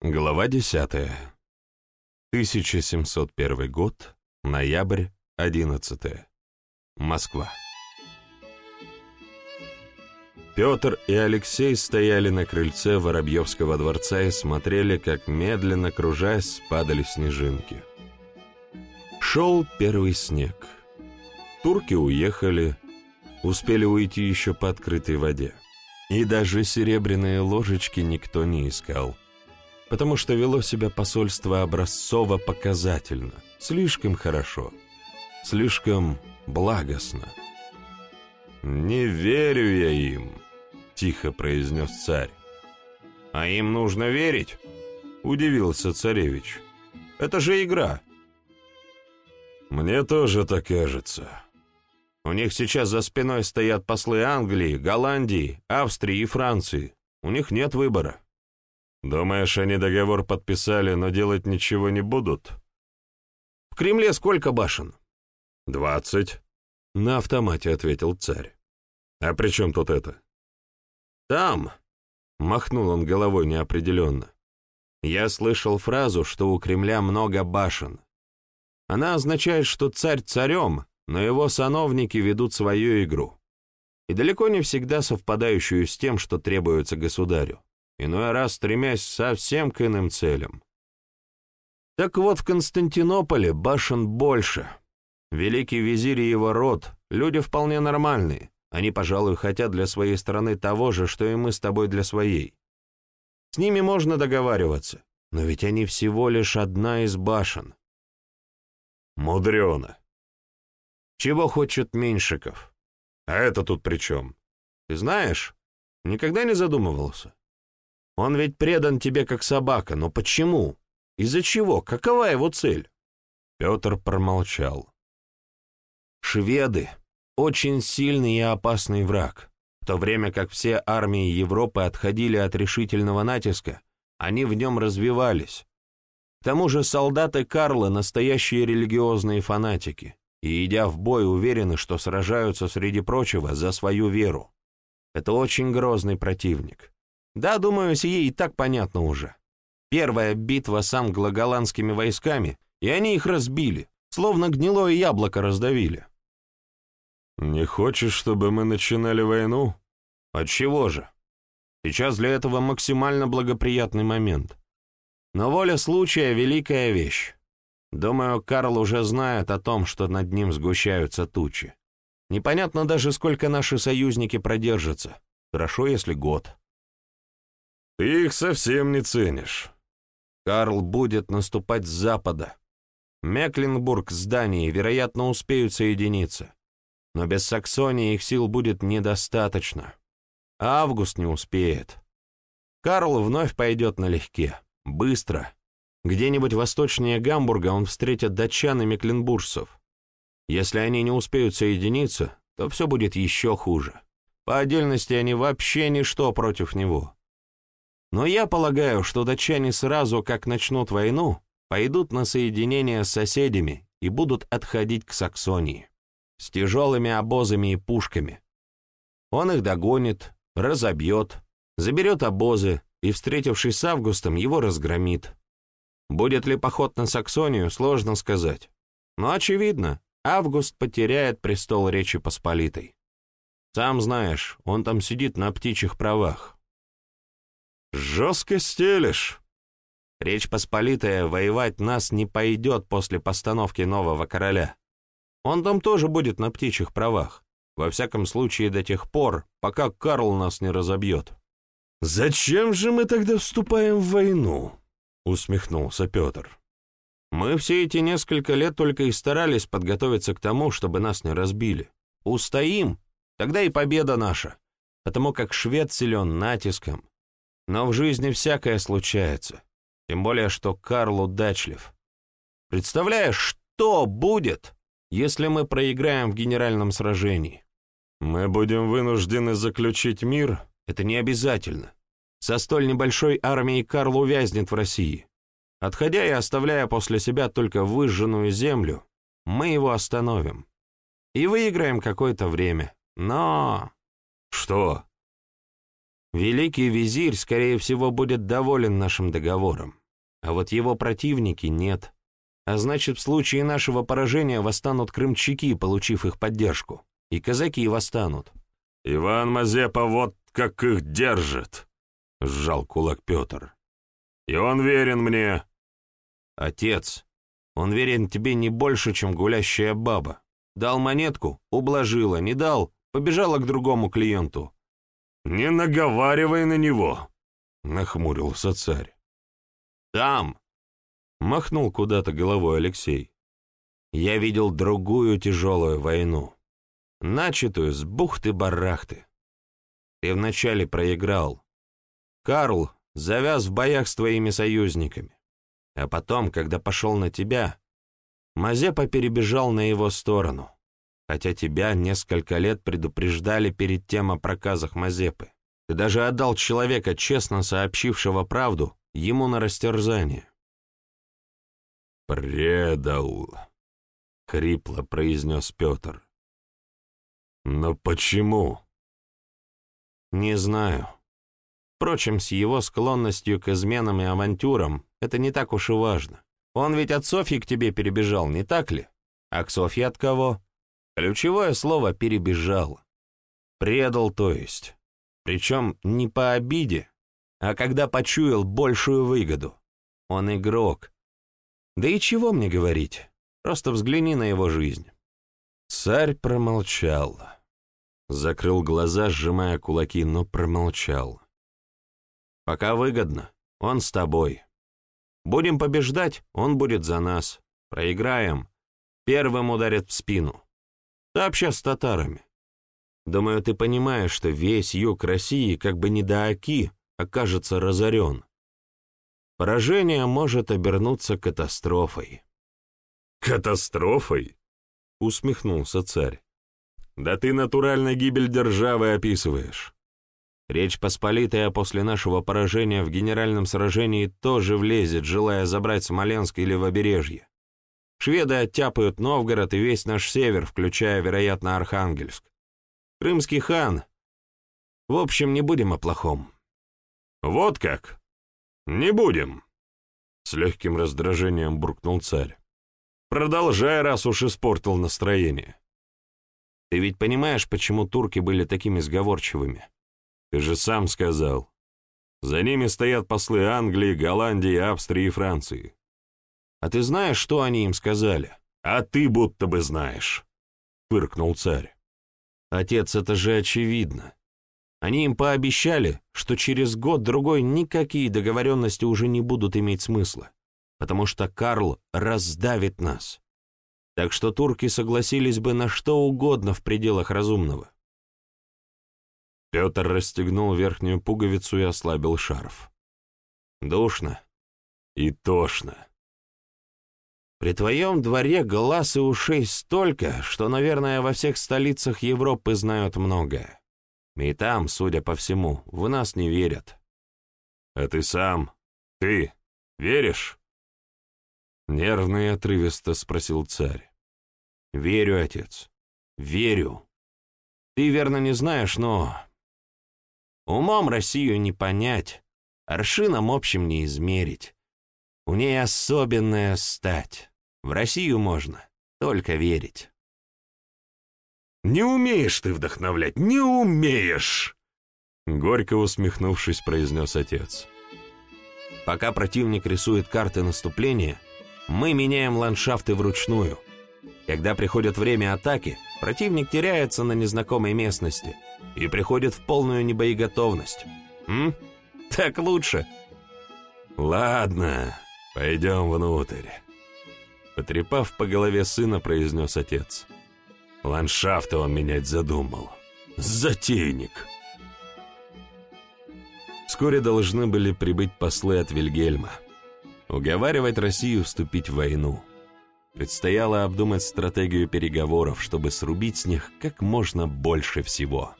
Глава 10. 1701 год, ноябрь, 11. Москва. Петр и Алексей стояли на крыльце Воробьевского дворца и смотрели, как медленно, кружась, падали снежинки. Шел первый снег. Турки уехали, успели уйти еще по открытой воде. И даже серебряные ложечки никто не искал потому что вело себя посольство образцово-показательно, слишком хорошо, слишком благостно. «Не верю я им», — тихо произнес царь. «А им нужно верить?» — удивился царевич. «Это же игра». «Мне тоже так кажется», у них сейчас за спиной стоят послы Англии, Голландии, Австрии и Франции. У них нет выбора. Думаешь, они договор подписали, но делать ничего не будут? В Кремле сколько башен? Двадцать. На автомате ответил царь. А при чем тут это? Там, махнул он головой неопределенно. Я слышал фразу, что у Кремля много башен. Она означает, что царь царем, но его сановники ведут свою игру. И далеко не всегда совпадающую с тем, что требуется государю иной раз стремясь совсем к иным целям. Так вот, в Константинополе башен больше. Великий визирь и его род — люди вполне нормальные. Они, пожалуй, хотят для своей страны того же, что и мы с тобой для своей. С ними можно договариваться, но ведь они всего лишь одна из башен. Мудрено. Чего хочет Меньшиков? А это тут при чем? Ты знаешь, никогда не задумывался? Он ведь предан тебе как собака, но почему? Из-за чего? Какова его цель?» Петр промолчал. «Шведы — очень сильный и опасный враг. В то время как все армии Европы отходили от решительного натиска, они в нем развивались. К тому же солдаты Карла — настоящие религиозные фанатики, и, идя в бой, уверены, что сражаются, среди прочего, за свою веру. Это очень грозный противник. Да, думаю, сие и так понятно уже. Первая битва с англо-голландскими войсками, и они их разбили, словно гнилое яблоко раздавили. «Не хочешь, чтобы мы начинали войну?» «Отчего же? Сейчас для этого максимально благоприятный момент. Но воля случая — великая вещь. Думаю, Карл уже знает о том, что над ним сгущаются тучи. Непонятно даже, сколько наши союзники продержатся. Хорошо, если год. Ты их совсем не ценишь. Карл будет наступать с запада. Мекленбург с Данией, вероятно, успеют соединиться. Но без Саксонии их сил будет недостаточно. Август не успеет. Карл вновь пойдет налегке, быстро. Где-нибудь восточнее Гамбурга он встретит датчан и мекленбуржцев. Если они не успеют соединиться, то все будет еще хуже. По отдельности они вообще ничто против него. Но я полагаю, что датчане сразу, как начнут войну, пойдут на соединение с соседями и будут отходить к Саксонии с тяжелыми обозами и пушками. Он их догонит, разобьет, заберет обозы и, встретившись с Августом, его разгромит. Будет ли поход на Саксонию, сложно сказать. Но очевидно, Август потеряет престол Речи Посполитой. Сам знаешь, он там сидит на птичьих правах. «Жестко стелишь!» Речь Посполитая воевать нас не пойдет после постановки нового короля. Он там тоже будет на птичьих правах. Во всяком случае, до тех пор, пока Карл нас не разобьет. «Зачем же мы тогда вступаем в войну?» — усмехнулся Петр. «Мы все эти несколько лет только и старались подготовиться к тому, чтобы нас не разбили. Устоим, тогда и победа наша, потому как швед силен натиском, но в жизни всякое случается, тем более, что Карл удачлив. Представляешь, что будет, если мы проиграем в генеральном сражении? Мы будем вынуждены заключить мир? Это не обязательно. Со столь небольшой армией Карл увязнет в России. Отходя и оставляя после себя только выжженную землю, мы его остановим. И выиграем какое-то время. Но... Что? Великий визирь, скорее всего, будет доволен нашим договором, а вот его противники нет. А значит, в случае нашего поражения восстанут крымчаки, получив их поддержку, и казаки восстанут. «Иван Мазепа вот как их держит!» — сжал кулак Петр. «И он верен мне!» «Отец, он верен тебе не больше, чем гулящая баба. Дал монетку — ублажила, не дал — побежала к другому клиенту. «Не наговаривай на него!» — нахмурился царь. «Там!» — махнул куда-то головой Алексей. «Я видел другую тяжелую войну, начатую с бухты-барахты. Ты вначале проиграл. Карл завяз в боях с твоими союзниками. А потом, когда пошел на тебя, Мазепа перебежал на его сторону хотя тебя несколько лет предупреждали перед тем о проказах Мазепы. Ты даже отдал человека, честно сообщившего правду, ему на растерзание. «Предал», — хрипло произнес Петр. «Но почему?» «Не знаю. Впрочем, с его склонностью к изменам и авантюрам это не так уж и важно. Он ведь от Софьи к тебе перебежал, не так ли? А к Софье от кого? Ключевое слово «перебежал». Предал, то есть. Причем не по обиде, а когда почуял большую выгоду. Он игрок. Да и чего мне говорить? Просто взгляни на его жизнь. Царь промолчал. Закрыл глаза, сжимая кулаки, но промолчал. Пока выгодно, он с тобой. Будем побеждать, он будет за нас. Проиграем, первым ударит в спину. Сообща с татарами. Думаю, ты понимаешь, что весь юг России как бы не до Оки окажется разорен. Поражение может обернуться катастрофой. «Катастрофой?» — усмехнулся царь. «Да ты натурально гибель державы описываешь». Речь Посполитая после нашего поражения в генеральном сражении тоже влезет, желая забрать Смоленск или Побережье. Шведы оттяпают Новгород и весь наш север, включая, вероятно, Архангельск. Крымский хан. В общем, не будем о плохом. Вот как? Не будем. С легким раздражением буркнул царь. Продолжай, раз уж испортил настроение. Ты ведь понимаешь, почему турки были такими сговорчивыми? Ты же сам сказал. За ними стоят послы Англии, Голландии, Австрии и Франции. А ты знаешь, что они им сказали? А ты будто бы знаешь, — фыркнул царь. Отец, это же очевидно. Они им пообещали, что через год-другой никакие договоренности уже не будут иметь смысла, потому что Карл раздавит нас. Так что турки согласились бы на что угодно в пределах разумного. Петр расстегнул верхнюю пуговицу и ослабил шарф. Душно. И тошно. При твоем дворе глаз и ушей столько, что, наверное, во всех столицах Европы знают многое. И там, судя по всему, в нас не верят. А ты сам, ты веришь? Нервно и отрывисто спросил царь. Верю, отец, верю. Ты верно не знаешь, но... Умом Россию не понять, аршином общим не измерить. У ней особенная стать. В Россию можно только верить. «Не умеешь ты вдохновлять, не умеешь!» Горько усмехнувшись, произнес отец. «Пока противник рисует карты наступления, мы меняем ландшафты вручную. Когда приходит время атаки, противник теряется на незнакомой местности и приходит в полную небоеготовность. М? Так лучше!» «Ладно», «Пойдем внутрь», — потрепав по голове сына, произнес отец. «Ландшафты он менять задумал. Затейник». Вскоре должны были прибыть послы от Вильгельма. Уговаривать Россию вступить в войну. Предстояло обдумать стратегию переговоров, чтобы срубить с них как можно больше всего.